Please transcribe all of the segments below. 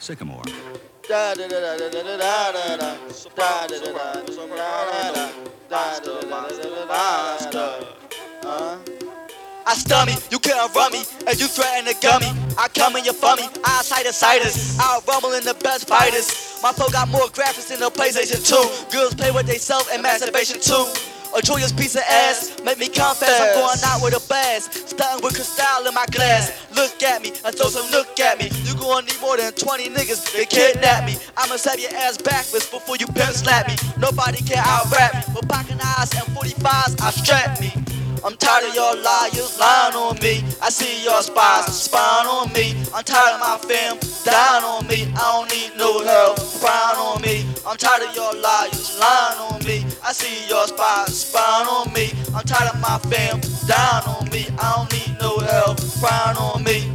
Sycamore. I stun me, you can't run me, and you threaten to gummy. I come in your funny, I sight insiders, I rumble in the best fighters. My flow got more graphics than the PlayStation 2. Girls play with they self and masturbation too. A joyous piece of ass, make me confess. I'm going out with a blast, stunting with crystal in my glass. Look at me, and throw some look at me. You gonna need more than 20 niggas to kidnap me. I'ma stab your ass backwards before you pimp slap me. Nobody can out rap me. With pocket eyes and 45s, I strap me. I'm tired of y'all liars lying on me. I see y'all spies spying on me. I'm tired of my fam dying on me. I don't need no help crying on me. I'm tired of your liars lying on me. I see your spies spying on me. I'm tired of my fam dying on me. I don't need no help crying on me.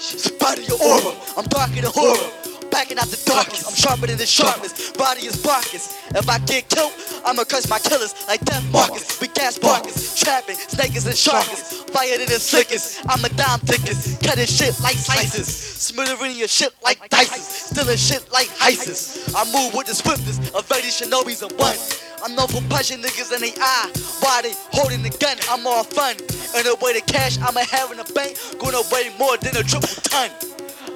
She's body your aura. I'm darker than horror. Out the darkest. I'm sharper than the sharpest. Body is barkest. If I get killed, I'ma curse my killers like Death Marcus. We gas barkers. Trapping snakers and sharkers. Fire than the slickest. I'm a dime thickest. Cutting shit like slices. Smothering your shit like dices. Stealing shit like heises. I move with the swiftness 80 shinobis and one. I'm known for punching niggas in the eye while they holding the gun. I'm all fun. And the way the cash I'ma have in the bank gonna weigh more than a triple ton.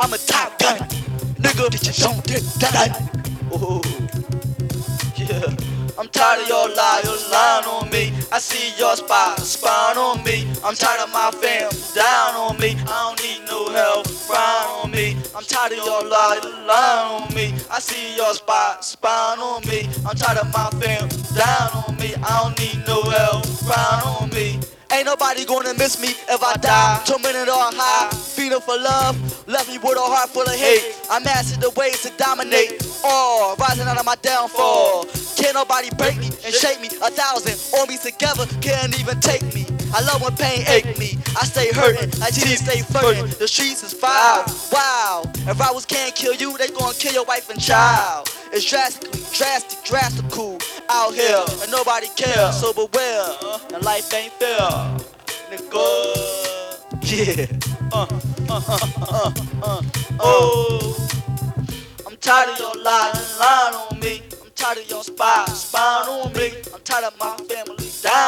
I'm a top gun. Nigga, get done. Ooh. Yeah. I'm tired of your liars lying on me. I see your spies spying on me. I'm tired of my fam down on me. I don't need no help crying on me. I'm tired of your liars lying on me. I see your spies spying on me. I'm tired of my fam down on me. I don't need no help crying on me. Ain't nobody gonna miss me if I die. Two minute or high, for love. Left me with a heart full of hate. I mastered the ways to dominate. Oh, rising out of my downfall. Can't nobody break me and shake me. A thousand armies together can't even take me. I love when pain ache me. I stay hurting, like TD stay flirting. The streets is foul, wow. If rivals can't kill you, they gon' kill your wife and child. It's drastically, drastic, drastical out here, and nobody cares. So beware, and life ain't fair, nigga. Yeah. Uh, uh, uh, uh, uh, oh. I'm tired of your lying, lying on me. I'm tired of your spies spying on me. I'm tired of my family dying